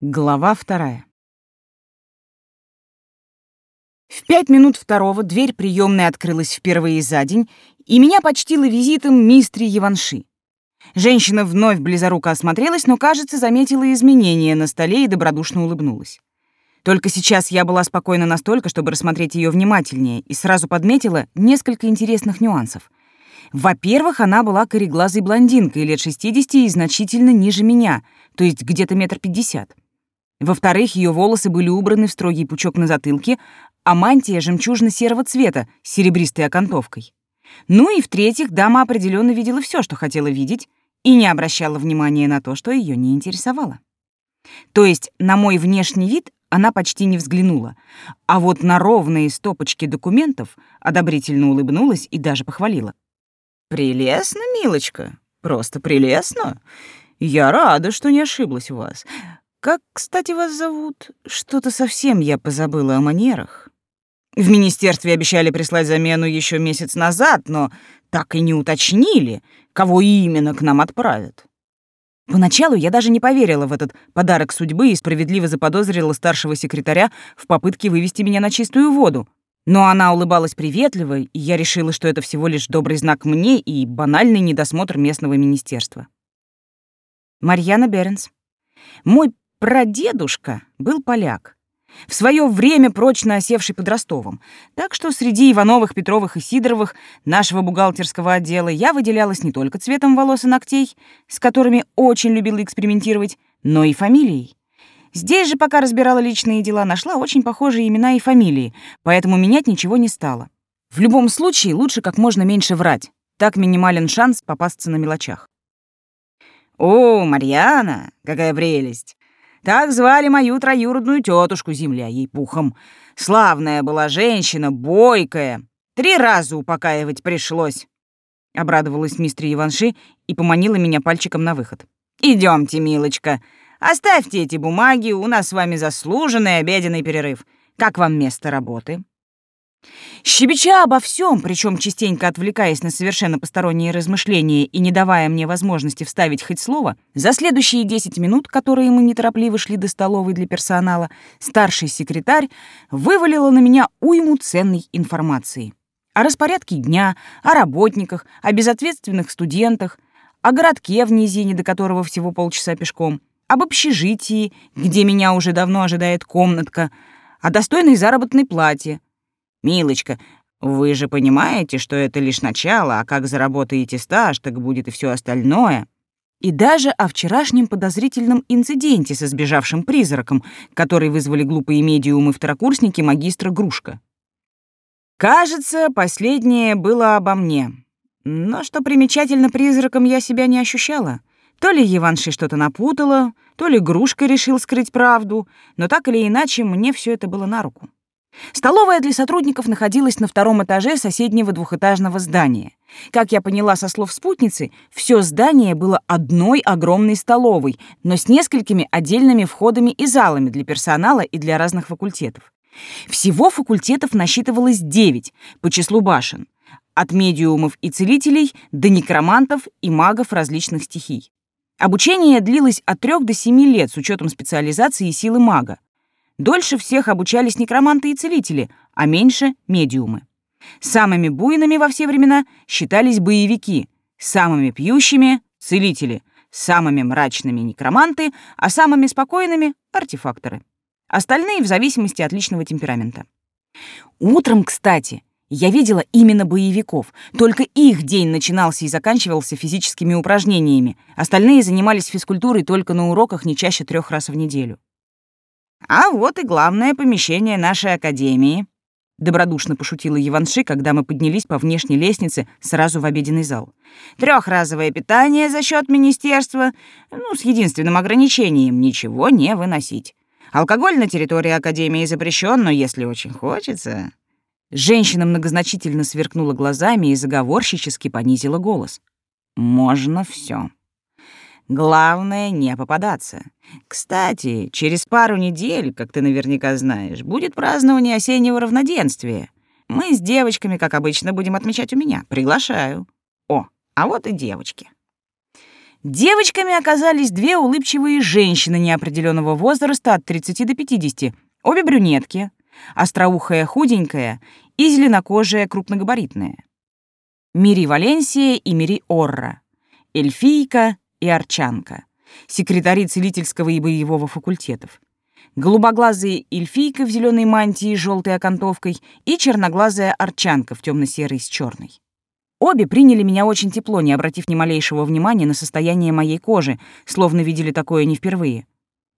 Глава вторая. В пять минут второго дверь приемной открылась впервые за день, и меня почтила визитом мистри Еванши. Женщина вновь близоруко осмотрелась, но, кажется, заметила изменения на столе и добродушно улыбнулась. Только сейчас я была спокойна настолько, чтобы рассмотреть ее внимательнее, и сразу подметила несколько интересных нюансов. Во-первых, она была кореглазой блондинкой лет 60 и значительно ниже меня, то есть где-то метр пятьдесят. Во-вторых, ее волосы были убраны в строгий пучок на затылке, а мантия жемчужно-серого цвета с серебристой окантовкой. Ну и в-третьих, дама определенно видела все, что хотела видеть, и не обращала внимания на то, что ее не интересовало. То есть на мой внешний вид она почти не взглянула, а вот на ровные стопочки документов одобрительно улыбнулась и даже похвалила. «Прелестно, милочка, просто прелестно. Я рада, что не ошиблась в вас. Как, кстати, вас зовут? Что-то совсем я позабыла о манерах. В министерстве обещали прислать замену еще месяц назад, но так и не уточнили, кого именно к нам отправят. Поначалу я даже не поверила в этот подарок судьбы и справедливо заподозрила старшего секретаря в попытке вывести меня на чистую воду. Но она улыбалась приветливо, и я решила, что это всего лишь добрый знак мне и банальный недосмотр местного министерства. Марьяна Беренс. Мой Прадедушка был поляк, в свое время прочно осевший под Ростовом, так что среди Ивановых, Петровых и Сидоровых нашего бухгалтерского отдела я выделялась не только цветом волос и ногтей, с которыми очень любила экспериментировать, но и фамилией. Здесь же, пока разбирала личные дела, нашла очень похожие имена и фамилии, поэтому менять ничего не стала. В любом случае, лучше как можно меньше врать. Так минимален шанс попасться на мелочах. «О, Марьяна, какая прелесть! Так звали мою троюродную тетушку, земля ей пухом. Славная была женщина, бойкая. Три раза упокаивать пришлось. Обрадовалась мистер Иванши и поманила меня пальчиком на выход. Идемте, милочка. Оставьте эти бумаги, у нас с вами заслуженный обеденный перерыв. Как вам место работы? Щебеча обо всем, причем частенько отвлекаясь на совершенно посторонние размышления и не давая мне возможности вставить хоть слово, за следующие 10 минут, которые мы неторопливо шли до столовой для персонала, старший секретарь вывалила на меня уйму ценной информации. О распорядке дня, о работниках, о безответственных студентах, о городке в низине, до которого всего полчаса пешком, об общежитии, где меня уже давно ожидает комнатка, о достойной заработной плате — «Милочка, вы же понимаете, что это лишь начало, а как заработаете стаж, так будет и все остальное». И даже о вчерашнем подозрительном инциденте со сбежавшим призраком, который вызвали глупые медиумы второкурсники магистра Грушка. Кажется, последнее было обо мне. Но что примечательно, призраком я себя не ощущала. То ли Еванши что-то напутала, то ли Грушка решил скрыть правду, но так или иначе мне все это было на руку. Столовая для сотрудников находилась на втором этаже соседнего двухэтажного здания. Как я поняла со слов спутницы, все здание было одной огромной столовой, но с несколькими отдельными входами и залами для персонала и для разных факультетов. Всего факультетов насчитывалось девять по числу башен, от медиумов и целителей до некромантов и магов различных стихий. Обучение длилось от трех до семи лет с учетом специализации и силы мага. Дольше всех обучались некроманты и целители, а меньше — медиумы. Самыми буйными во все времена считались боевики, самыми пьющими — целители, самыми мрачными — некроманты, а самыми спокойными — артефакторы. Остальные в зависимости от личного темперамента. Утром, кстати, я видела именно боевиков. Только их день начинался и заканчивался физическими упражнениями. Остальные занимались физкультурой только на уроках не чаще трех раз в неделю. А вот и главное помещение нашей академии. Добродушно пошутила Иванши, когда мы поднялись по внешней лестнице сразу в обеденный зал. Трехразовое питание за счет министерства, ну, с единственным ограничением — ничего не выносить. Алкоголь на территории Академии запрещен, но если очень хочется... Женщина многозначительно сверкнула глазами и заговорщически понизила голос. «Можно все. Главное — не попадаться. Кстати, через пару недель, как ты наверняка знаешь, будет празднование осеннего равноденствия. Мы с девочками, как обычно, будем отмечать у меня. Приглашаю. О, а вот и девочки. Девочками оказались две улыбчивые женщины неопределенного возраста от 30 до 50, обе брюнетки, остроухая худенькая и зеленокожая крупногабаритная. Мири Валенсия и Мири Орра, эльфийка и арчанка, секретари целительского и боевого факультетов, голубоглазая эльфийка в зеленой мантии с желтой окантовкой и черноглазая арчанка в темно-серой с черной. Обе приняли меня очень тепло, не обратив ни малейшего внимания на состояние моей кожи, словно видели такое не впервые.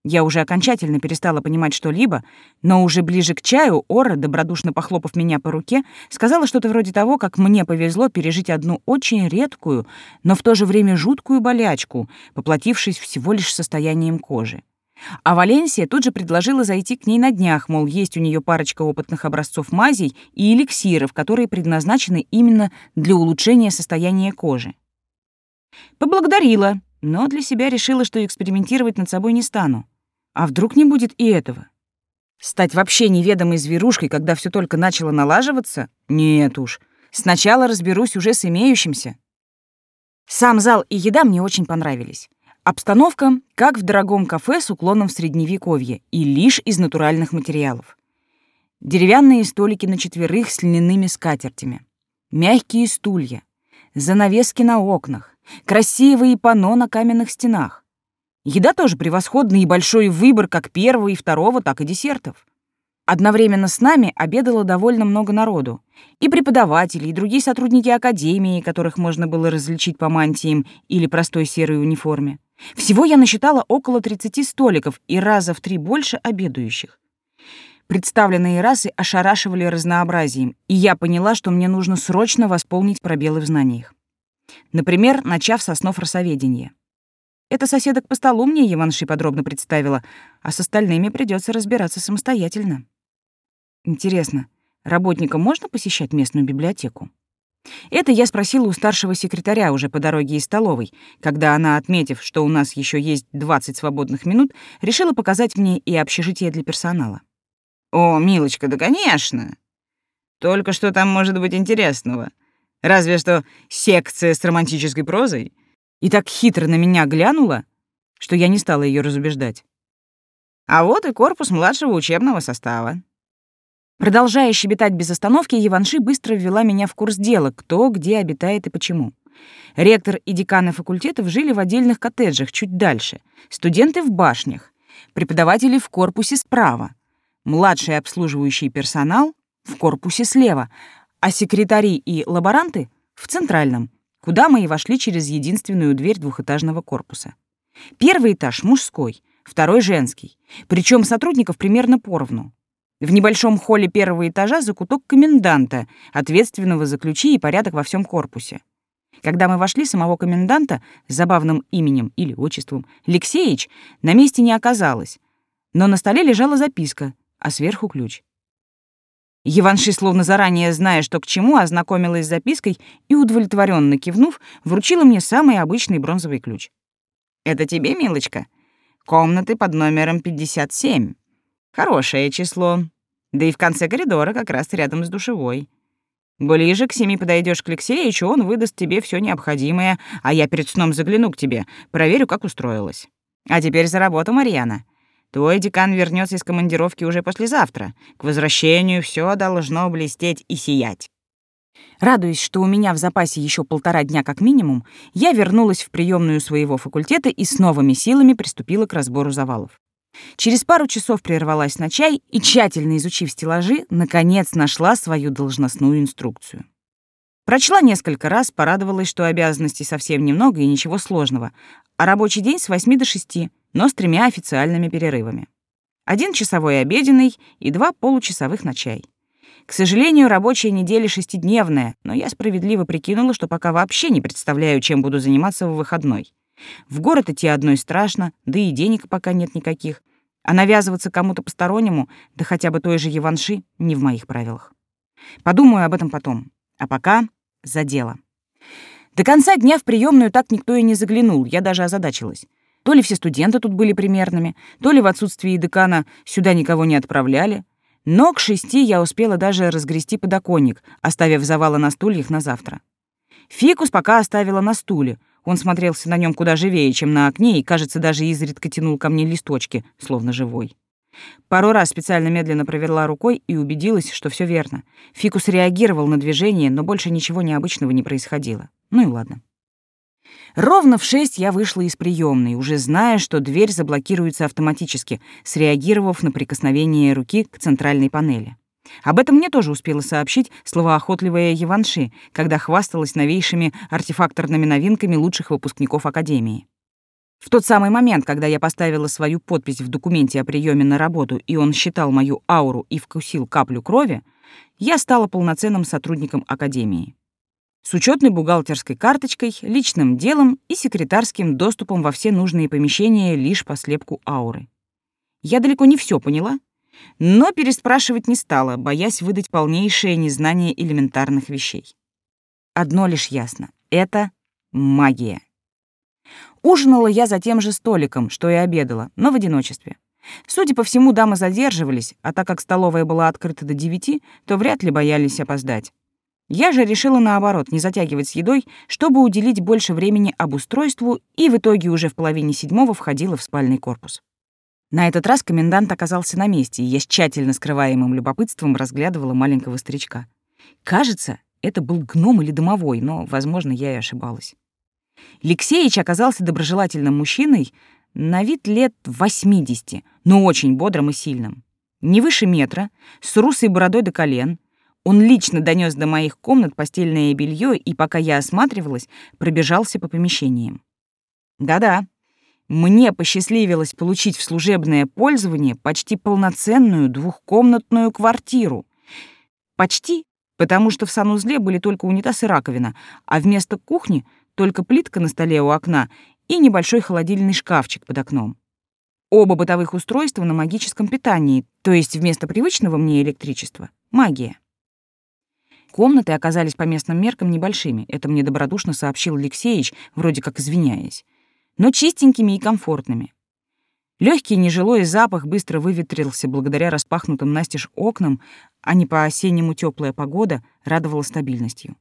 Я уже окончательно перестала понимать что-либо, но уже ближе к чаю Ора, добродушно похлопав меня по руке, сказала что-то вроде того, как мне повезло пережить одну очень редкую, но в то же время жуткую болячку, поплатившись всего лишь состоянием кожи. А Валенсия тут же предложила зайти к ней на днях, мол, есть у нее парочка опытных образцов мазей и эликсиров, которые предназначены именно для улучшения состояния кожи. Поблагодарила, но для себя решила, что экспериментировать над собой не стану. А вдруг не будет и этого? Стать вообще неведомой зверушкой, когда все только начало налаживаться? Нет уж. Сначала разберусь уже с имеющимся. Сам зал и еда мне очень понравились. Обстановка, как в дорогом кафе с уклоном в средневековье, и лишь из натуральных материалов. Деревянные столики на четверых с льняными скатертями. Мягкие стулья. Занавески на окнах. Красивые панно на каменных стенах. Еда тоже превосходная и большой выбор как первого и второго, так и десертов. Одновременно с нами обедало довольно много народу. И преподаватели, и другие сотрудники академии, которых можно было различить по мантиям или простой серой униформе. Всего я насчитала около 30 столиков и раза в три больше обедающих. Представленные расы ошарашивали разнообразием, и я поняла, что мне нужно срочно восполнить пробелы в знаниях. Например, начав с основ росоведения. Это соседок по столу мне Еванши подробно представила, а с остальными придется разбираться самостоятельно. Интересно, работникам можно посещать местную библиотеку? Это я спросила у старшего секретаря уже по дороге из столовой, когда она, отметив, что у нас еще есть 20 свободных минут, решила показать мне и общежитие для персонала. «О, милочка, да конечно! Только что там может быть интересного? Разве что секция с романтической прозой?» И так хитро на меня глянула, что я не стала ее разубеждать. А вот и корпус младшего учебного состава. Продолжая щебетать без остановки, Еванши быстро ввела меня в курс дела, кто где обитает и почему. Ректор и деканы факультетов жили в отдельных коттеджах чуть дальше, студенты в башнях, преподаватели в корпусе справа, младший обслуживающий персонал в корпусе слева, а секретари и лаборанты — в центральном, куда мы и вошли через единственную дверь двухэтажного корпуса. Первый этаж — мужской, второй — женский, причем сотрудников примерно поровну. В небольшом холле первого этажа закуток коменданта, ответственного за ключи и порядок во всем корпусе. Когда мы вошли, самого коменданта с забавным именем или отчеством Алексеевич на месте не оказалось, но на столе лежала записка, а сверху ключ. Еванши, словно заранее зная, что к чему, ознакомилась с запиской и, удовлетворенно кивнув, вручила мне самый обычный бронзовый ключ. «Это тебе, милочка? Комнаты под номером 57. Хорошее число. Да и в конце коридора, как раз рядом с душевой. Ближе к семи подойдешь к Алексеевичу, он выдаст тебе все необходимое, а я перед сном загляну к тебе, проверю, как устроилась. А теперь за работу, Марьяна. Твой декан вернется из командировки уже послезавтра. К возвращению все должно блестеть и сиять. Радуясь, что у меня в запасе еще полтора дня как минимум, я вернулась в приемную своего факультета и с новыми силами приступила к разбору завалов. Через пару часов прервалась на чай и, тщательно изучив стеллажи, наконец нашла свою должностную инструкцию. Прочла несколько раз, порадовалась, что обязанностей совсем немного и ничего сложного, а рабочий день с 8 до 6, но с тремя официальными перерывами. Один часовой обеденный и два получасовых на чай. К сожалению, рабочая неделя шестидневная, но я справедливо прикинула, что пока вообще не представляю, чем буду заниматься в выходной. В город идти одной страшно, да и денег пока нет никаких. А навязываться кому-то постороннему, да хотя бы той же Еванши, не в моих правилах. Подумаю об этом потом. А пока за дело. До конца дня в приемную так никто и не заглянул, я даже озадачилась. То ли все студенты тут были примерными, то ли в отсутствии декана сюда никого не отправляли. Но к шести я успела даже разгрести подоконник, оставив завалы на стульях на завтра. Фикус пока оставила на стуле. Он смотрелся на нем куда живее, чем на окне, и, кажется, даже изредка тянул ко мне листочки, словно живой. Пару раз специально медленно провела рукой и убедилась, что все верно. Фикус реагировал на движение, но больше ничего необычного не происходило. Ну и ладно. Ровно в шесть я вышла из приемной, уже зная, что дверь заблокируется автоматически, среагировав на прикосновение руки к центральной панели. Об этом мне тоже успела сообщить словоохотливая Еванши, когда хвасталась новейшими артефакторными новинками лучших выпускников Академии. В тот самый момент, когда я поставила свою подпись в документе о приеме на работу, и он считал мою ауру и вкусил каплю крови, я стала полноценным сотрудником Академии. С учетной бухгалтерской карточкой, личным делом и секретарским доступом во все нужные помещения лишь по слепку ауры. Я далеко не все поняла, но переспрашивать не стала, боясь выдать полнейшее незнание элементарных вещей. Одно лишь ясно — это магия. Ужинала я за тем же столиком, что и обедала, но в одиночестве. Судя по всему, дамы задерживались, а так как столовая была открыта до девяти, то вряд ли боялись опоздать. Я же решила наоборот, не затягивать с едой, чтобы уделить больше времени обустройству, и в итоге уже в половине седьмого входила в спальный корпус. На этот раз комендант оказался на месте, и я с тщательно скрываемым любопытством разглядывала маленького старичка. Кажется, это был гном или домовой, но, возможно, я и ошибалась. Алексеич оказался доброжелательным мужчиной, на вид лет 80, но очень бодрым и сильным. Не выше метра, с русой бородой до колен. Он лично донес до моих комнат постельное белье и, пока я осматривалась, пробежался по помещениям. Да-да, мне посчастливилось получить в служебное пользование почти полноценную двухкомнатную квартиру. Почти, потому что в санузле были только унитаз и раковина, а вместо кухни — только плитка на столе у окна и небольшой холодильный шкафчик под окном. Оба бытовых устройства на магическом питании, то есть вместо привычного мне электричества — магия. Комнаты оказались по местным меркам небольшими, это мне добродушно сообщил Алексеевич, вроде как извиняясь, но чистенькими и комфортными. Легкий нежилой запах быстро выветрился благодаря распахнутым настежь окнам, а не по-осеннему теплая погода радовала стабильностью.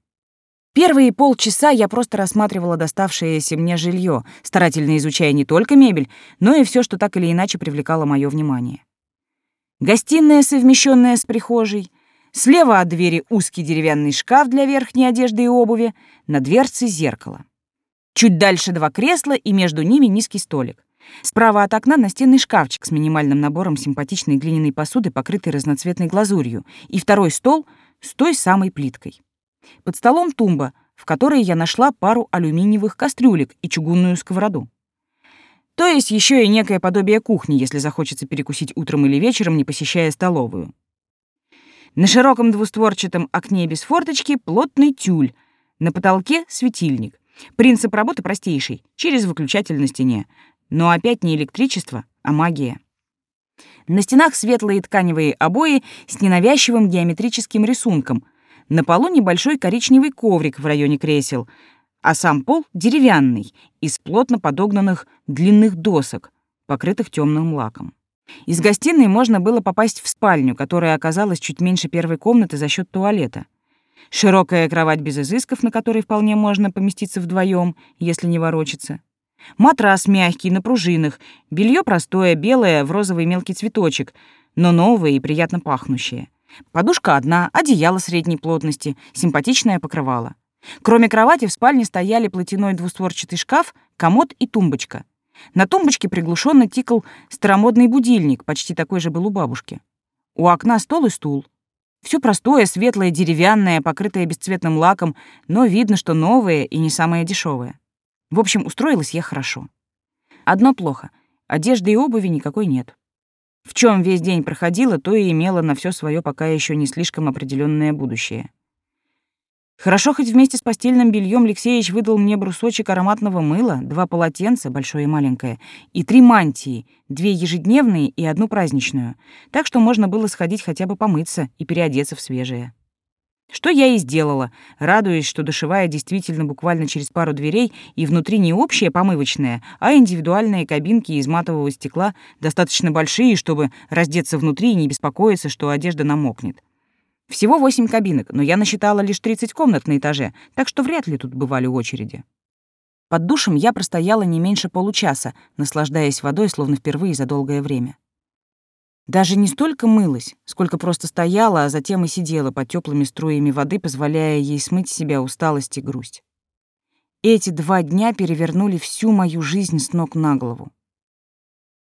Первые полчаса я просто рассматривала доставшееся мне жилье, старательно изучая не только мебель, но и все, что так или иначе привлекало мое внимание. Гостиная, совмещенная с прихожей, слева от двери узкий деревянный шкаф для верхней одежды и обуви, на дверце зеркало. Чуть дальше два кресла и между ними низкий столик. Справа от окна настенный шкафчик с минимальным набором симпатичной глиняной посуды, покрытой разноцветной глазурью, и второй стол с той самой плиткой. Под столом тумба, в которой я нашла пару алюминиевых кастрюлек и чугунную сковороду. То есть еще и некое подобие кухни, если захочется перекусить утром или вечером, не посещая столовую. На широком двустворчатом окне без форточки плотный тюль, на потолке светильник. Принцип работы простейший, через выключатель на стене. Но опять не электричество, а магия. На стенах светлые тканевые обои с ненавязчивым геометрическим рисунком — на полу небольшой коричневый коврик в районе кресел, а сам пол деревянный, из плотно подогнанных длинных досок, покрытых темным лаком. Из гостиной можно было попасть в спальню, которая оказалась чуть меньше первой комнаты за счет туалета. Широкая кровать без изысков, на которой вполне можно поместиться вдвоем, если не ворочаться. Матрас мягкий, на пружинах, белье простое, белое, в розовый мелкий цветочек, но новое и приятно пахнущее. Подушка одна, одеяло средней плотности, симпатичное покрывало. Кроме кровати в спальне стояли платяной двустворчатый шкаф, комод и тумбочка. На тумбочке приглушенно тикал старомодный будильник, почти такой же был у бабушки. У окна стол и стул. Все простое, светлое, деревянное, покрытое бесцветным лаком, но видно, что новое и не самое дешевое. В общем, устроилась я хорошо. Одно плохо — одежды и обуви никакой нет. В чем весь день проходила, то и имела на все свое пока еще не слишком определенное будущее. Хорошо, хоть вместе с постельным бельем Алексеевич выдал мне брусочек ароматного мыла, два полотенца, большое и маленькое, и три мантии, две ежедневные и одну праздничную, так что можно было сходить хотя бы помыться и переодеться в свежее. Что я и сделала, радуясь, что душевая действительно буквально через пару дверей, и внутри не общая помывочная, а индивидуальные кабинки из матового стекла, достаточно большие, чтобы раздеться внутри и не беспокоиться, что одежда намокнет. Всего восемь кабинок, но я насчитала лишь 30 комнат на этаже, так что вряд ли тут бывали очереди. Под душем я простояла не меньше получаса, наслаждаясь водой, словно впервые за долгое время. Даже не столько мылась, сколько просто стояла, а затем и сидела под теплыми струями воды, позволяя ей смыть с себя усталость и грусть. Эти два дня перевернули всю мою жизнь с ног на голову.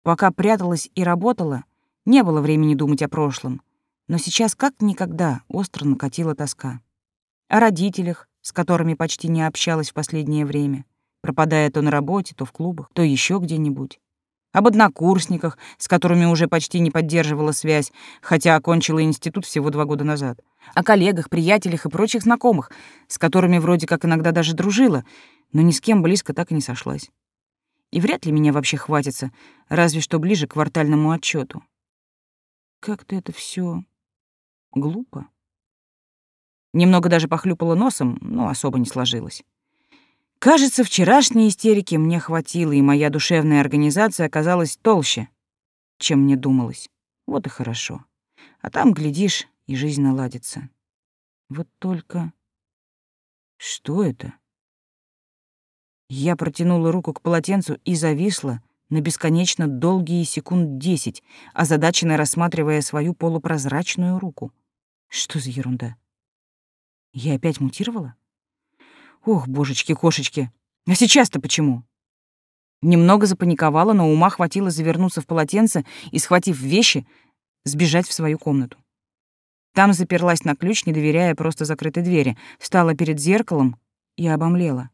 Пока пряталась и работала, не было времени думать о прошлом, но сейчас как никогда остро накатила тоска. О родителях, с которыми почти не общалась в последнее время, пропадая то на работе, то в клубах, то еще где-нибудь. Об однокурсниках, с которыми уже почти не поддерживала связь, хотя окончила институт всего два года назад. О коллегах, приятелях и прочих знакомых, с которыми вроде как иногда даже дружила, но ни с кем близко так и не сошлась. И вряд ли меня вообще хватится, разве что ближе к квартальному отчету. Как-то это все глупо. Немного даже похлюпала носом, но особо не сложилось. Кажется, вчерашней истерики мне хватило, и моя душевная организация оказалась толще, чем мне думалось. Вот и хорошо. А там, глядишь, и жизнь наладится. Вот только... Что это? Я протянула руку к полотенцу и зависла на бесконечно долгие секунд десять, озадаченно рассматривая свою полупрозрачную руку. Что за ерунда? Я опять мутировала? Ох, божечки-кошечки, а сейчас-то почему? Немного запаниковала, но ума хватило завернуться в полотенце и, схватив вещи, сбежать в свою комнату. Там заперлась на ключ, не доверяя просто закрытой двери, встала перед зеркалом и обомлела.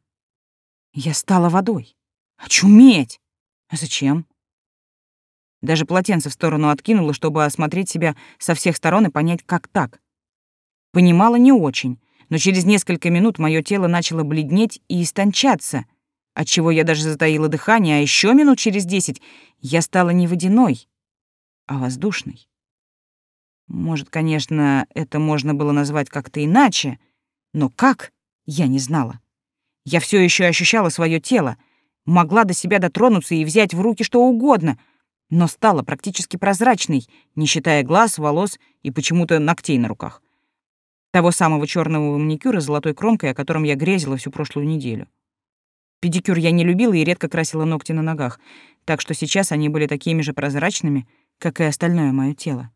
Я стала водой. Очуметь! А зачем? Даже полотенце в сторону откинула, чтобы осмотреть себя со всех сторон и понять, как так. Понимала не очень, но через несколько минут мое тело начало бледнеть и истончаться, отчего я даже затаила дыхание, а еще минут через десять я стала не водяной, а воздушной. Может, конечно, это можно было назвать как-то иначе, но как, я не знала. Я все еще ощущала свое тело, могла до себя дотронуться и взять в руки что угодно, но стала практически прозрачной, не считая глаз, волос и почему-то ногтей на руках. Того самого черного маникюра с золотой кромкой, о котором я грезила всю прошлую неделю. Педикюр я не любила и редко красила ногти на ногах, так что сейчас они были такими же прозрачными, как и остальное мое тело.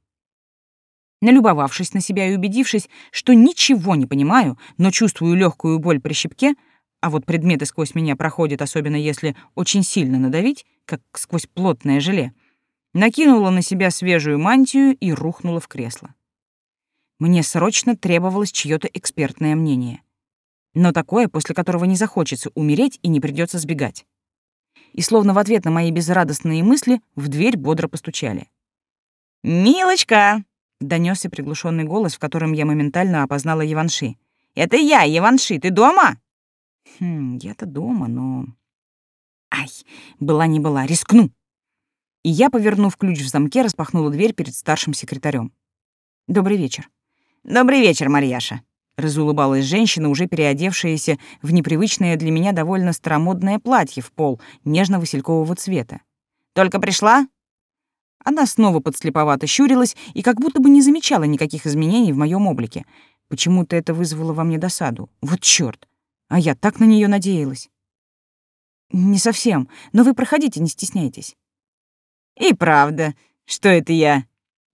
Налюбовавшись на себя и убедившись, что ничего не понимаю, но чувствую легкую боль при щипке, а вот предметы сквозь меня проходят, особенно если очень сильно надавить, как сквозь плотное желе, накинула на себя свежую мантию и рухнула в кресло. Мне срочно требовалось чьё-то экспертное мнение. Но такое, после которого не захочется умереть и не придется сбегать. И словно в ответ на мои безрадостные мысли в дверь бодро постучали. «Милочка!» — донесся приглушенный голос, в котором я моментально опознала Еванши. «Это я, Еванши, ты дома?» «Хм, я-то дома, но...» «Ай, была не была, рискну!» И я, повернув ключ в замке, распахнула дверь перед старшим секретарем. «Добрый вечер». «Добрый вечер, Марьяша», — разулыбалась женщина, уже переодевшаяся в непривычное для меня довольно старомодное платье в пол нежно-василькового цвета. «Только пришла?» Она снова подслеповато щурилась и как будто бы не замечала никаких изменений в моем облике. Почему-то это вызвало во мне досаду. Вот чёрт! А я так на нее надеялась. «Не совсем, но вы проходите, не стесняйтесь». «И правда, что это я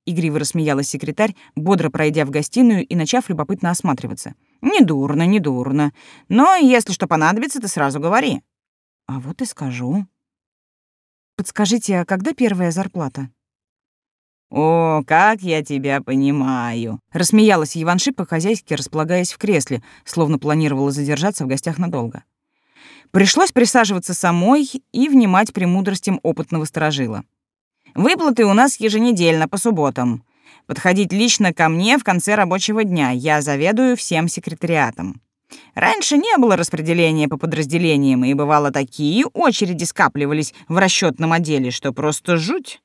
Игриво рассмеялась секретарь, бодро пройдя в гостиную и начав любопытно осматриваться. «Недурно, недурно. Но если что понадобится, ты сразу говори». «А вот и скажу». «Подскажите, а когда первая зарплата?» «О, как я тебя понимаю!» — рассмеялась Иванши, по-хозяйски располагаясь в кресле, словно планировала задержаться в гостях надолго. Пришлось присаживаться самой и внимать премудростям опытного сторожила. Выплаты у нас еженедельно, по субботам. Подходить лично ко мне в конце рабочего дня. Я заведую всем секретариатом. Раньше не было распределения по подразделениям, и бывало такие очереди скапливались в расчетном отделе, что просто жуть.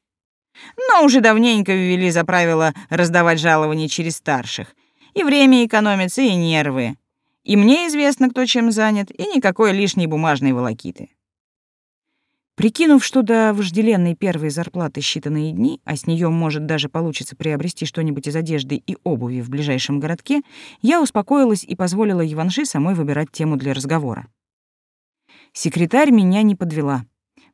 Но уже давненько ввели за правило раздавать жалования через старших. И время экономится, и нервы. И мне известно, кто чем занят, и никакой лишней бумажной волокиты. Прикинув, что до вожделенной первой зарплаты считанные дни, а с нее может даже получится приобрести что-нибудь из одежды и обуви в ближайшем городке, я успокоилась и позволила Иванши самой выбирать тему для разговора. Секретарь меня не подвела,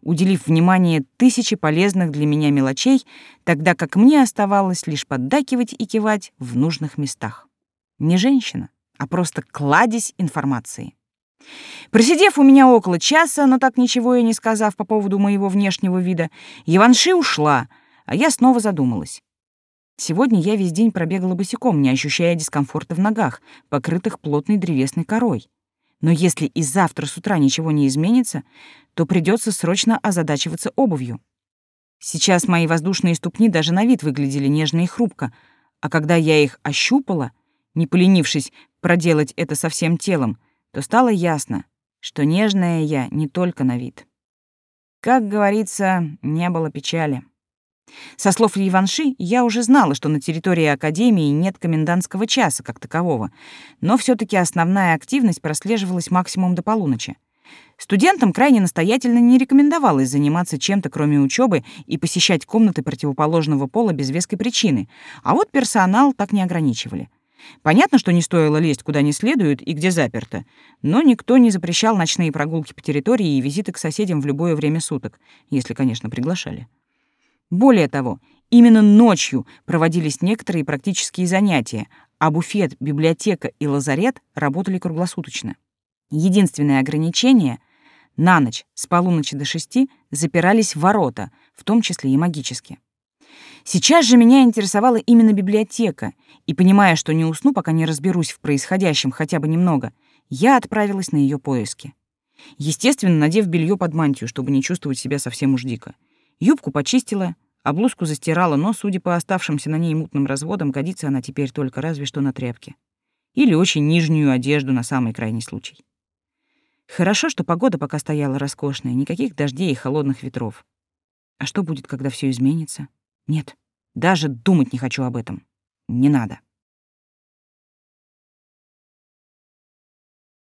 уделив внимание тысячи полезных для меня мелочей, тогда как мне оставалось лишь поддакивать и кивать в нужных местах. Не женщина, а просто кладезь информации. Просидев у меня около часа, но так ничего и не сказав по поводу моего внешнего вида, Иванши ушла, а я снова задумалась. Сегодня я весь день пробегала босиком, не ощущая дискомфорта в ногах, покрытых плотной древесной корой. Но если и завтра с утра ничего не изменится, то придется срочно озадачиваться обувью. Сейчас мои воздушные ступни даже на вид выглядели нежно и хрупко, а когда я их ощупала, не поленившись проделать это со всем телом, то стало ясно, что нежная я не только на вид. Как говорится, не было печали. Со слов Ливанши я уже знала, что на территории Академии нет комендантского часа как такового, но все таки основная активность прослеживалась максимум до полуночи. Студентам крайне настоятельно не рекомендовалось заниматься чем-то, кроме учебы, и посещать комнаты противоположного пола без веской причины, а вот персонал так не ограничивали. Понятно, что не стоило лезть куда не следует и где заперто, но никто не запрещал ночные прогулки по территории и визиты к соседям в любое время суток, если, конечно, приглашали. Более того, именно ночью проводились некоторые практические занятия, а буфет, библиотека и лазарет работали круглосуточно. Единственное ограничение — на ночь с полуночи до шести запирались ворота, в том числе и магические. Сейчас же меня интересовала именно библиотека, и, понимая, что не усну, пока не разберусь в происходящем хотя бы немного, я отправилась на ее поиски. Естественно, надев белье под мантию, чтобы не чувствовать себя совсем уж дико. Юбку почистила, а блузку застирала, но, судя по оставшимся на ней мутным разводам, годится она теперь только разве что на тряпке. Или очень нижнюю одежду на самый крайний случай. Хорошо, что погода пока стояла роскошная, никаких дождей и холодных ветров. А что будет, когда все изменится? Нет, даже думать не хочу об этом. Не надо.